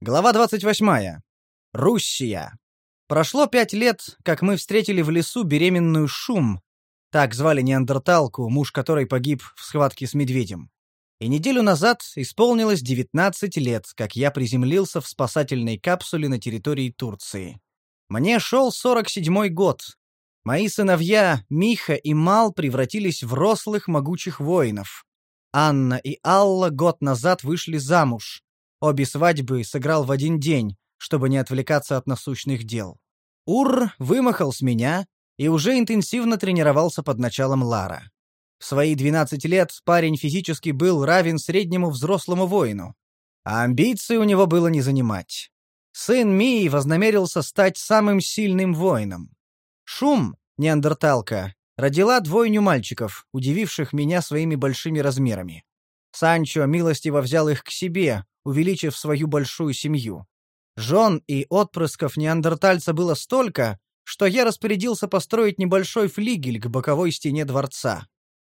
Глава 28. Руссия. Прошло пять лет, как мы встретили в лесу беременную Шум, так звали неандерталку, муж которой погиб в схватке с медведем. И неделю назад исполнилось 19 лет, как я приземлился в спасательной капсуле на территории Турции. Мне шел 47-й год. Мои сыновья Миха и Мал превратились в рослых могучих воинов. Анна и Алла год назад вышли замуж. Обе свадьбы сыграл в один день, чтобы не отвлекаться от насущных дел. Ур вымахал с меня и уже интенсивно тренировался под началом Лара. В свои 12 лет парень физически был равен среднему взрослому воину, а амбиции у него было не занимать. Сын Мии вознамерился стать самым сильным воином. Шум, неандерталка, родила двойню мальчиков, удививших меня своими большими размерами. Санчо милостиво взял их к себе, увеличив свою большую семью. Жен и отпрысков неандертальца было столько, что я распорядился построить небольшой флигель к боковой стене дворца.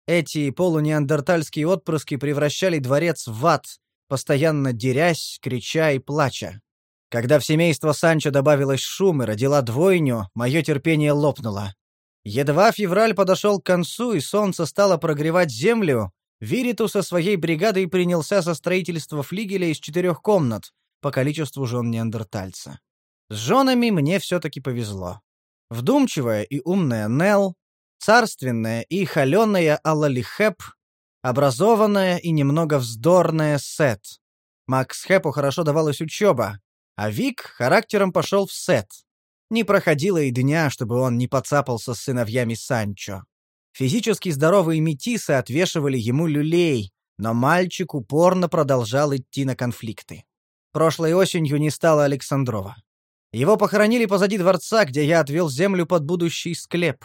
Эти полунеандертальские отпрыски превращали дворец в ад, постоянно дерясь, крича и плача. Когда в семейство Санчо добавилось шум и родила двойню, мое терпение лопнуло. Едва февраль подошел к концу и солнце стало прогревать землю, Вириту со своей бригадой принялся за строительство флигеля из четырех комнат, по количеству жен неандертальца. С женами мне все-таки повезло. Вдумчивая и умная Нел, царственная и холеная Аллалихеп, образованная и немного вздорная Сет. Макс Хэпу хорошо давалась учеба, а Вик характером пошел в Сет. Не проходило и дня, чтобы он не поцапался с сыновьями Санчо. Физически здоровые метисы отвешивали ему люлей, но мальчик упорно продолжал идти на конфликты. Прошлой осенью не стало Александрова. Его похоронили позади дворца, где я отвел землю под будущий склеп.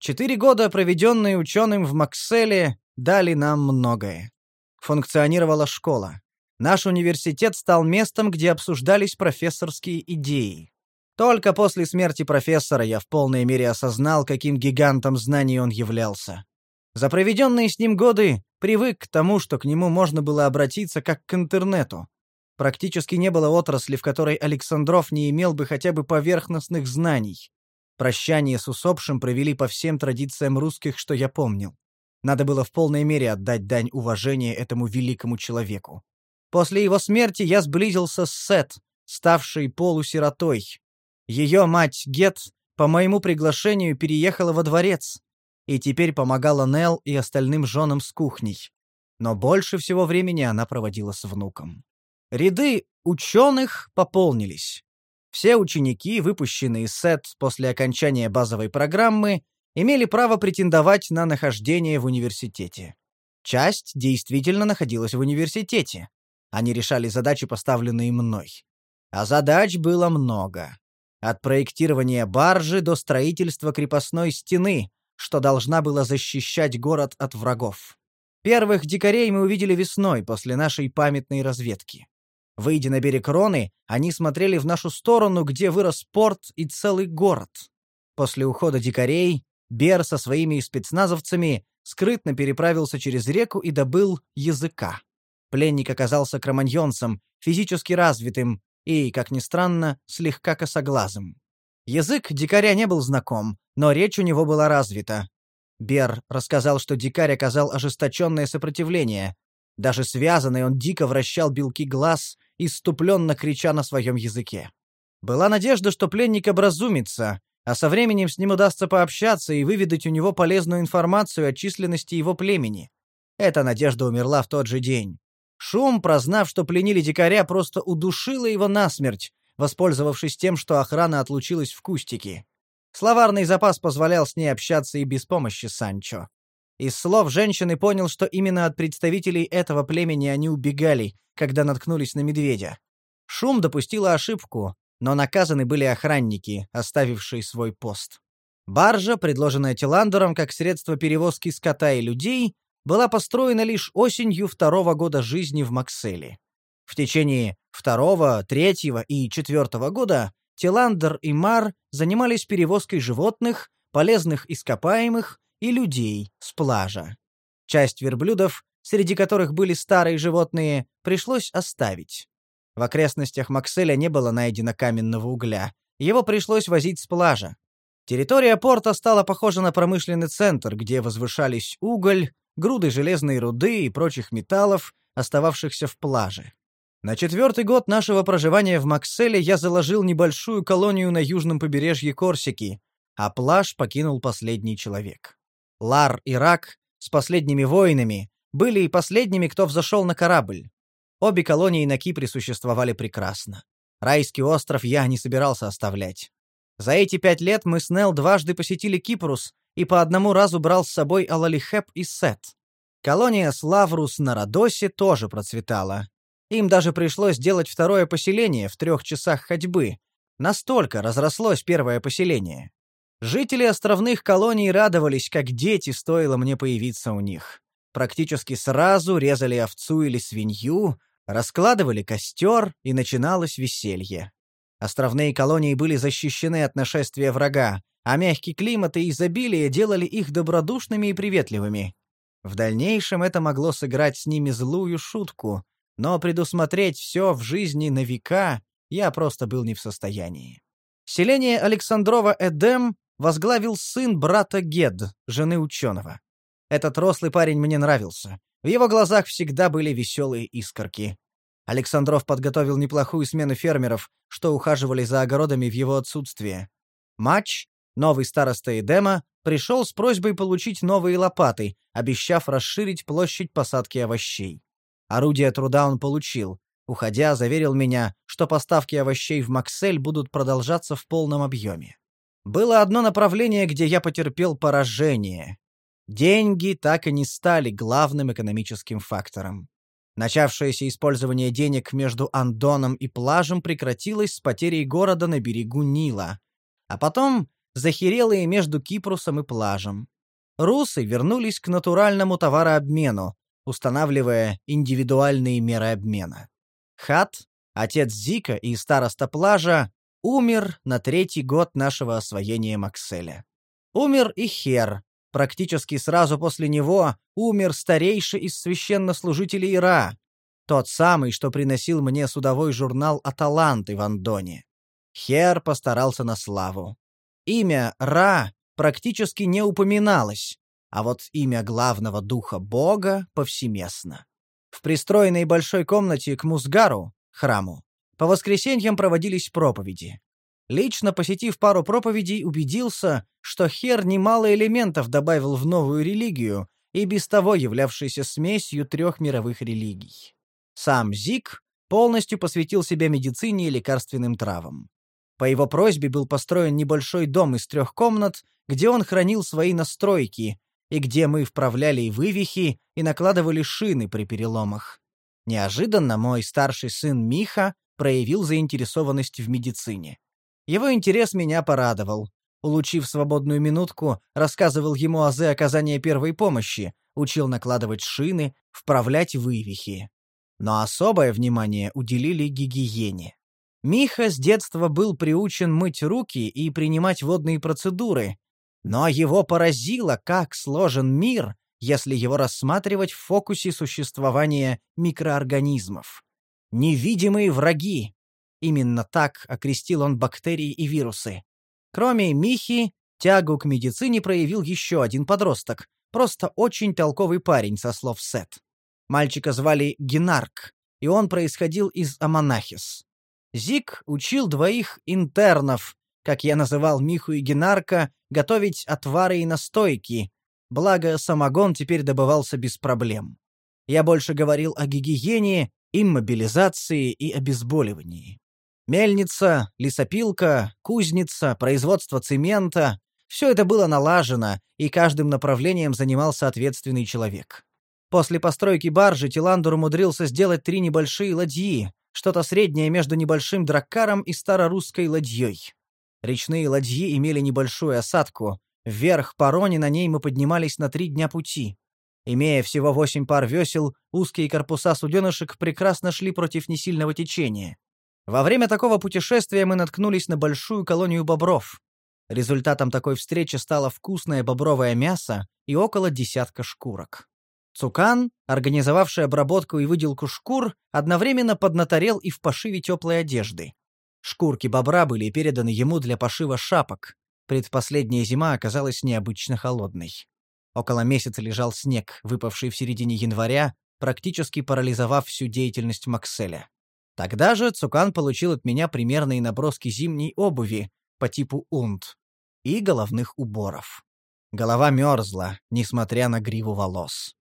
Четыре года, проведенные ученым в Макселе, дали нам многое. Функционировала школа. Наш университет стал местом, где обсуждались профессорские идеи. Только после смерти профессора я в полной мере осознал, каким гигантом знаний он являлся. За проведенные с ним годы привык к тому, что к нему можно было обратиться как к интернету, Практически не было отрасли, в которой Александров не имел бы хотя бы поверхностных знаний. Прощание с усопшим провели по всем традициям русских, что я помнил. Надо было в полной мере отдать дань уважения этому великому человеку. После его смерти я сблизился с Сет, ставшей полусиротой. Ее мать Гет по моему приглашению переехала во дворец и теперь помогала Нел и остальным женам с кухней. Но больше всего времени она проводила с внуком. Ряды ученых пополнились. Все ученики, выпущенные из СЭТ после окончания базовой программы, имели право претендовать на нахождение в университете. Часть действительно находилась в университете. Они решали задачи, поставленные мной. А задач было много. От проектирования баржи до строительства крепостной стены, что должна была защищать город от врагов. Первых дикарей мы увидели весной после нашей памятной разведки. Выйдя на берег Роны, они смотрели в нашу сторону, где вырос порт и целый город. После ухода дикарей Бер со своими спецназовцами скрытно переправился через реку и добыл языка. Пленник оказался кроманьонцем, физически развитым и, как ни странно, слегка косоглазым. Язык дикаря не был знаком, но речь у него была развита. Бер рассказал, что дикарь оказал ожесточенное сопротивление. Даже связанный он дико вращал белки глаз иступленно крича на своем языке. Была надежда, что пленник образумится, а со временем с ним удастся пообщаться и выведать у него полезную информацию о численности его племени. Эта надежда умерла в тот же день. Шум, прознав, что пленили дикаря, просто удушила его насмерть, воспользовавшись тем, что охрана отлучилась в кустики. Словарный запас позволял с ней общаться и без помощи Санчо. Из слов женщины понял, что именно от представителей этого племени они убегали, когда наткнулись на медведя. Шум допустила ошибку, но наказаны были охранники, оставившие свой пост. Баржа, предложенная Тиландером как средство перевозки скота и людей, была построена лишь осенью второго года жизни в Макселе. В течение второго, третьего и четвертого года Тиландер и Мар занимались перевозкой животных, полезных ископаемых и людей с пляжа. Часть верблюдов, среди которых были старые животные, пришлось оставить. В окрестностях Макселя не было найдено каменного угля. Его пришлось возить с пляжа. Территория порта стала похожа на промышленный центр, где возвышались уголь, груды железной руды и прочих металлов, остававшихся в плаже. На четвертый год нашего проживания в Макселе я заложил небольшую колонию на южном побережье Корсики, а плаж покинул последний человек. Лар и Рак с последними воинами были и последними, кто взошел на корабль. Обе колонии на Кипре существовали прекрасно. Райский остров я не собирался оставлять. За эти пять лет мы с Нел дважды посетили Кипрус и по одному разу брал с собой Алалихеп и Сет. Колония Славрус на Родосе тоже процветала. Им даже пришлось сделать второе поселение в трех часах ходьбы. Настолько разрослось первое поселение. Жители островных колоний радовались, как дети, стоило мне появиться у них. Практически сразу резали овцу или свинью, раскладывали костер, и начиналось веселье. Островные колонии были защищены от нашествия врага, а мягкий климат и изобилие делали их добродушными и приветливыми. В дальнейшем это могло сыграть с ними злую шутку, но предусмотреть все в жизни на века я просто был не в состоянии. Селение Александрова-Эдем возглавил сын брата Гед, жены ученого. Этот рослый парень мне нравился. В его глазах всегда были веселые искорки. Александров подготовил неплохую смену фермеров, что ухаживали за огородами в его отсутствие. Матч, новый староста Эдема, пришел с просьбой получить новые лопаты, обещав расширить площадь посадки овощей. Орудие труда он получил. Уходя, заверил меня, что поставки овощей в Максель будут продолжаться в полном объеме. Было одно направление, где я потерпел поражение. Деньги так и не стали главным экономическим фактором. Начавшееся использование денег между Андоном и плажем прекратилось с потерей города на берегу Нила, а потом захерелые между Кипрусом и плажем. Русы вернулись к натуральному товарообмену, устанавливая индивидуальные меры обмена. Хат, отец Зика и староста плажа, умер на третий год нашего освоения Макселя. Умер и Хер. Практически сразу после него умер старейший из священнослужителей Ира, тот самый, что приносил мне судовой журнал «Аталанты» в Андоне. Хер постарался на славу. Имя Ра практически не упоминалось, а вот имя главного духа бога повсеместно. В пристроенной большой комнате к Музгару, храму, по воскресеньям проводились проповеди. Лично посетив пару проповедей, убедился, что Хер немало элементов добавил в новую религию, и без того являвшейся смесью трех мировых религий. Сам Зик полностью посвятил себя медицине и лекарственным травам. По его просьбе был построен небольшой дом из трех комнат, где он хранил свои настройки, и где мы вправляли вывихи и накладывали шины при переломах. Неожиданно мой старший сын Миха проявил заинтересованность в медицине. Его интерес меня порадовал. Улучив свободную минутку, рассказывал ему азы оказания первой помощи, учил накладывать шины, вправлять вывихи. Но особое внимание уделили гигиене. Миха с детства был приучен мыть руки и принимать водные процедуры, но его поразило, как сложен мир, если его рассматривать в фокусе существования микроорганизмов. Невидимые враги. Именно так окрестил он бактерии и вирусы. Кроме Михи, тягу к медицине проявил еще один подросток, просто очень толковый парень, со слов Сет. Мальчика звали Генарк, и он происходил из Аманахис. Зик учил двоих интернов, как я называл Миху и Генарка, готовить отвары и настойки, благо самогон теперь добывался без проблем. Я больше говорил о гигиене, иммобилизации и обезболивании. Мельница, лесопилка, кузница, производство цемента — все это было налажено, и каждым направлением занимался ответственный человек. После постройки баржи Тиландур умудрился сделать три небольшие ладьи, что-то среднее между небольшим драккаром и старорусской ладьей. Речные ладьи имели небольшую осадку. Вверх по Роне на ней мы поднимались на три дня пути. Имея всего восемь пар весел, узкие корпуса суденышек прекрасно шли против несильного течения. Во время такого путешествия мы наткнулись на большую колонию бобров. Результатом такой встречи стало вкусное бобровое мясо и около десятка шкурок. Цукан, организовавший обработку и выделку шкур, одновременно поднаторел и в пошиве теплой одежды. Шкурки бобра были переданы ему для пошива шапок. Предпоследняя зима оказалась необычно холодной. Около месяца лежал снег, выпавший в середине января, практически парализовав всю деятельность Макселя. Тогда же Цукан получил от меня примерные наброски зимней обуви по типу унт и головных уборов. Голова мерзла, несмотря на гриву волос.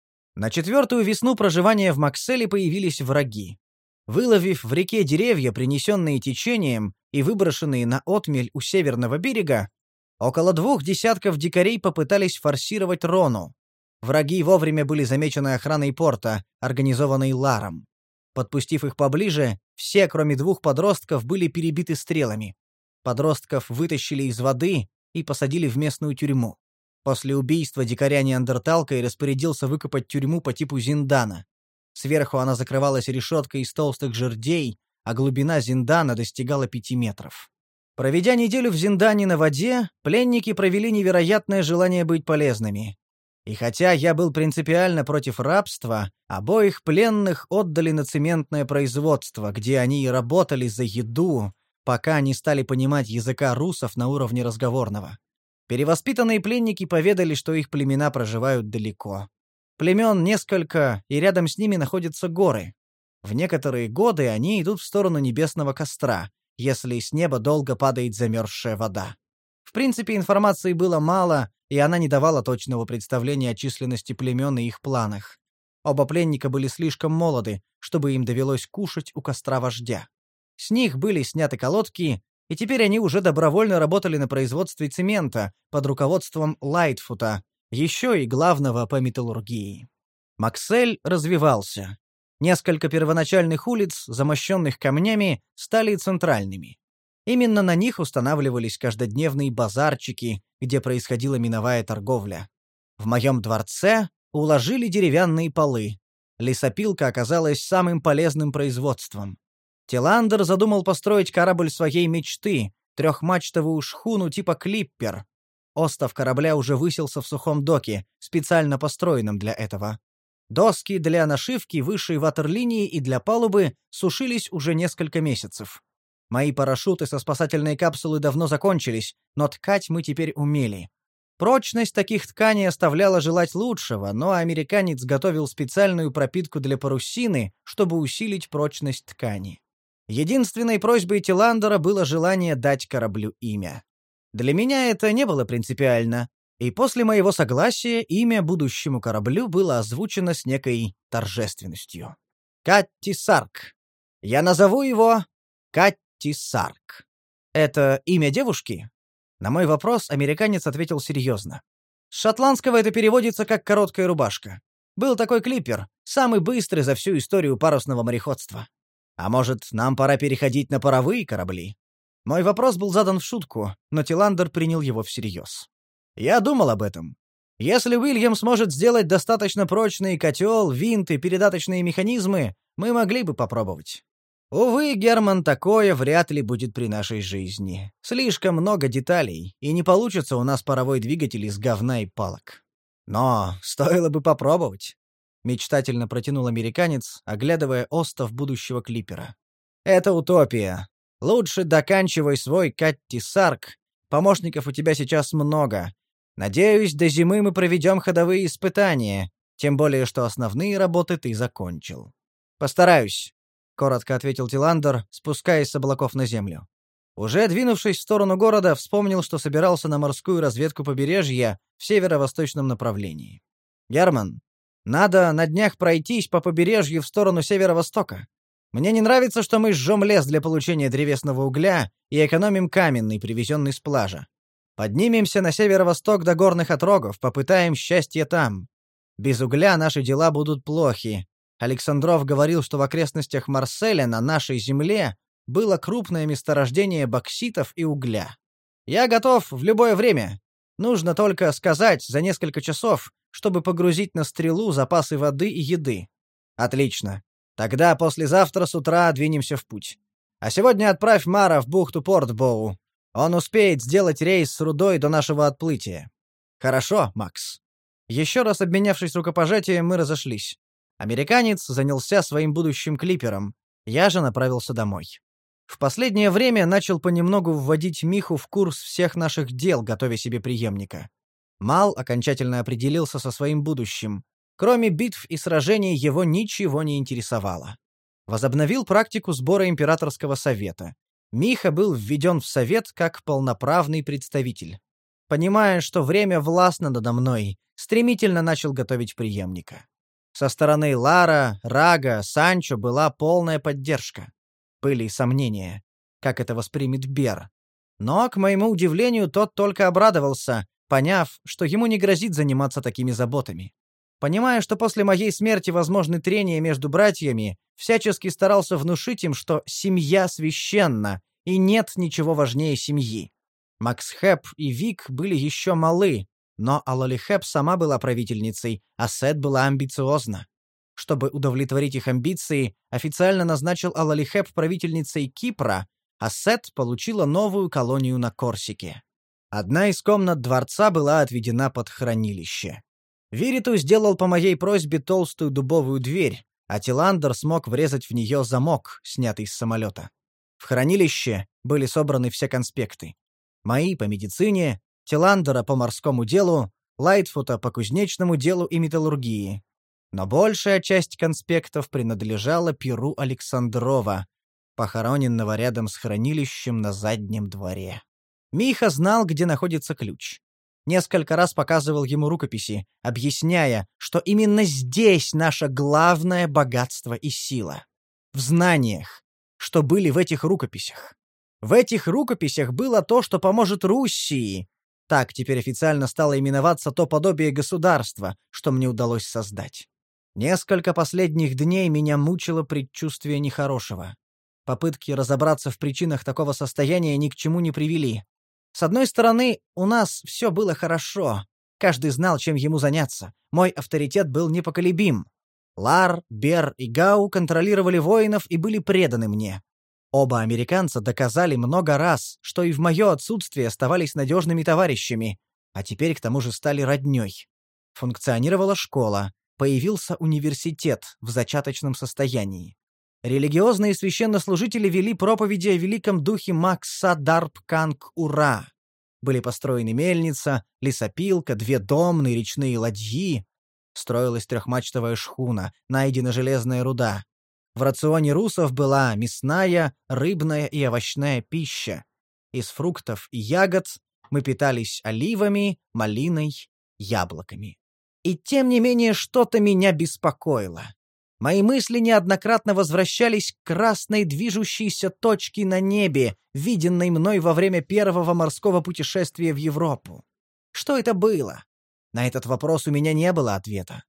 На четвертую весну проживания в Макселе появились враги. Выловив в реке деревья, принесенные течением и выброшенные на отмель у северного берега, около двух десятков дикарей попытались форсировать Рону. Враги вовремя были замечены охраной порта, организованной Ларом. Подпустив их поближе, все, кроме двух подростков, были перебиты стрелами. Подростков вытащили из воды и посадили в местную тюрьму. После убийства дикаря-неандерталкой распорядился выкопать тюрьму по типу Зиндана. Сверху она закрывалась решеткой из толстых жердей, а глубина Зиндана достигала пяти метров. Проведя неделю в Зиндане на воде, пленники провели невероятное желание быть полезными. И хотя я был принципиально против рабства, обоих пленных отдали на цементное производство, где они и работали за еду, пока не стали понимать языка русов на уровне разговорного. Перевоспитанные пленники поведали, что их племена проживают далеко. Племен несколько, и рядом с ними находятся горы. В некоторые годы они идут в сторону небесного костра, если с неба долго падает замерзшая вода. В принципе, информации было мало, и она не давала точного представления о численности племен и их планах. Оба пленника были слишком молоды, чтобы им довелось кушать у костра вождя. С них были сняты колодки, и теперь они уже добровольно работали на производстве цемента под руководством Лайтфута, еще и главного по металлургии. Максель развивался. Несколько первоначальных улиц, замощенных камнями, стали центральными. Именно на них устанавливались каждодневные базарчики, где происходила миновая торговля. В моем дворце уложили деревянные полы. Лесопилка оказалась самым полезным производством. Тиландер задумал построить корабль своей мечты, трехмачтовую шхуну типа «Клиппер». Остов корабля уже высился в сухом доке, специально построенном для этого. Доски для нашивки высшей ватерлинии и для палубы сушились уже несколько месяцев. Мои парашюты со спасательной капсулы давно закончились, но ткать мы теперь умели. Прочность таких тканей оставляла желать лучшего, но американец готовил специальную пропитку для парусины, чтобы усилить прочность ткани. Единственной просьбой Тиландера было желание дать кораблю имя. Для меня это не было принципиально, и после моего согласия имя будущему кораблю было озвучено с некой торжественностью. Катти Сарк. Я назову его Катти Сарк. Это имя девушки? На мой вопрос американец ответил серьезно. С шотландского это переводится как «короткая рубашка». Был такой клипер, самый быстрый за всю историю парусного мореходства. А может, нам пора переходить на паровые корабли? Мой вопрос был задан в шутку, но Тиландер принял его всерьез. Я думал об этом. Если Уильям сможет сделать достаточно прочный котел, винт и передаточные механизмы, мы могли бы попробовать. Увы, Герман, такое вряд ли будет при нашей жизни. Слишком много деталей, и не получится у нас паровой двигатель из говна и палок. Но стоило бы попробовать. — мечтательно протянул американец, оглядывая остов будущего клипера. «Это утопия. Лучше доканчивай свой Катти Сарк. Помощников у тебя сейчас много. Надеюсь, до зимы мы проведем ходовые испытания, тем более что основные работы ты закончил». «Постараюсь», — коротко ответил Тиландер, спускаясь с облаков на землю. Уже двинувшись в сторону города, вспомнил, что собирался на морскую разведку побережья в северо-восточном направлении. «Герман, надо на днях пройтись по побережью в сторону северо-востока. Мне не нравится, что мы жжем лес для получения древесного угля и экономим каменный, привезенный с пляжа. Поднимемся на северо-восток до горных отрогов, попытаем счастье там. Без угля наши дела будут плохи. Александров говорил, что в окрестностях Марселя на нашей земле было крупное месторождение бокситов и угля. Я готов в любое время. Нужно только сказать за несколько часов, чтобы погрузить на стрелу запасы воды и еды. Отлично. Тогда послезавтра с утра двинемся в путь. А сегодня отправь Мара в бухту Портбоу. Он успеет сделать рейс с рудой до нашего отплытия. Хорошо, Макс. Еще раз обменявшись рукопожатием, мы разошлись. Американец занялся своим будущим клипером. Я же направился домой. В последнее время начал понемногу вводить Миху в курс всех наших дел, готовя себе преемника. Мал окончательно определился со своим будущим. Кроме битв и сражений его ничего не интересовало. Возобновил практику сбора императорского совета. Миха был введен в совет как полноправный представитель. Понимая, что время властно надо мной, стремительно начал готовить преемника. Со стороны Лара, Рага, Санчо была полная поддержка. Были и сомнения, как это воспримет Бер. Но, к моему удивлению, тот только обрадовался, поняв, что ему не грозит заниматься такими заботами. Понимая, что после моей смерти возможны трения между братьями, всячески старался внушить им, что семья священна, и нет ничего важнее семьи. Макс Хэп и Вик были еще малы, но Алоли Хэп сама была правительницей, а Сет была амбициозна. Чтобы удовлетворить их амбиции, официально назначил Алалихеп правительницей Кипра, а Сет получила новую колонию на Корсике. Одна из комнат дворца была отведена под хранилище. Вириту сделал по моей просьбе толстую дубовую дверь, а Тиландер смог врезать в нее замок, снятый с самолета. В хранилище были собраны все конспекты. Мои по медицине, Тиландера по морскому делу, Лайтфута по кузнечному делу и металлургии, но большая часть конспектов принадлежала Перу Александрова, похороненного рядом с хранилищем на заднем дворе. Миха знал, где находится ключ. Несколько раз показывал ему рукописи, объясняя, что именно здесь наше главное богатство и сила. В знаниях, что были в этих рукописях. В этих рукописях было то, что поможет Руссии. Так теперь официально стало именоваться то подобие государства, что мне удалось создать. Несколько последних дней меня мучило предчувствие нехорошего. Попытки разобраться в причинах такого состояния ни к чему не привели. С одной стороны, у нас все было хорошо. Каждый знал, чем ему заняться. Мой авторитет был непоколебим. Лар, Бер и Гау контролировали воинов и были преданы мне. Оба американца доказали много раз, что и в мое отсутствие оставались надежными товарищами, а теперь к тому же стали роднёй. Функционировала школа, появился университет в зачаточном состоянии. Религиозные священнослужители вели проповеди о великом духе Макса Дарп-Канг-Ура. Были построены мельница, лесопилка, две домные речные ладьи. Строилась трехмачтовая шхуна, найдена железная руда. В рационе русов была мясная, рыбная и овощная пища. Из фруктов и ягод мы питались оливами, малиной, яблоками. И тем не менее что-то меня беспокоило. Мои мысли неоднократно возвращались к красной движущейся точке на небе, виденной мной во время первого морского путешествия в Европу. Что это было? На этот вопрос у меня не было ответа.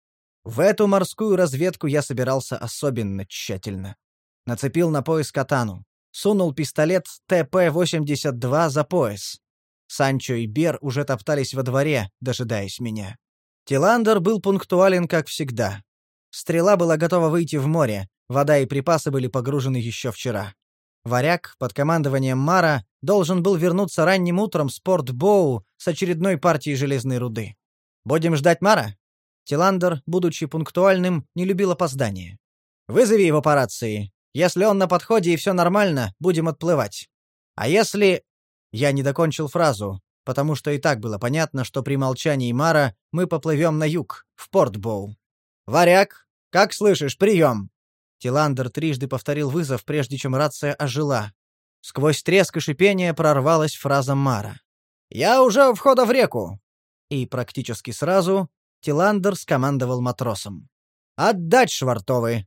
В эту морскую разведку я собирался особенно тщательно. Нацепил на пояс катану. Сунул пистолет ТП-82 за пояс. Санчо и Бер уже топтались во дворе, дожидаясь меня. Тиландер был пунктуален, как всегда. Стрела была готова выйти в море, вода и припасы были погружены еще вчера. Варяг под командованием Мара должен был вернуться ранним утром с Порт-Боу с очередной партией железной руды. «Будем ждать Мара?» Тиландер, будучи пунктуальным, не любил опоздания. «Вызови его по рации. Если он на подходе и все нормально, будем отплывать. А если...» Я не докончил фразу, потому что и так было понятно, что при молчании Мара мы поплывем на юг, в Портбоу. «Варяг, как слышишь, прием!» Тиландер трижды повторил вызов, прежде чем рация ожила. Сквозь треск и шипение прорвалась фраза Мара. «Я уже у входа в реку!» И практически сразу Тиландер скомандовал матросом. «Отдать швартовы!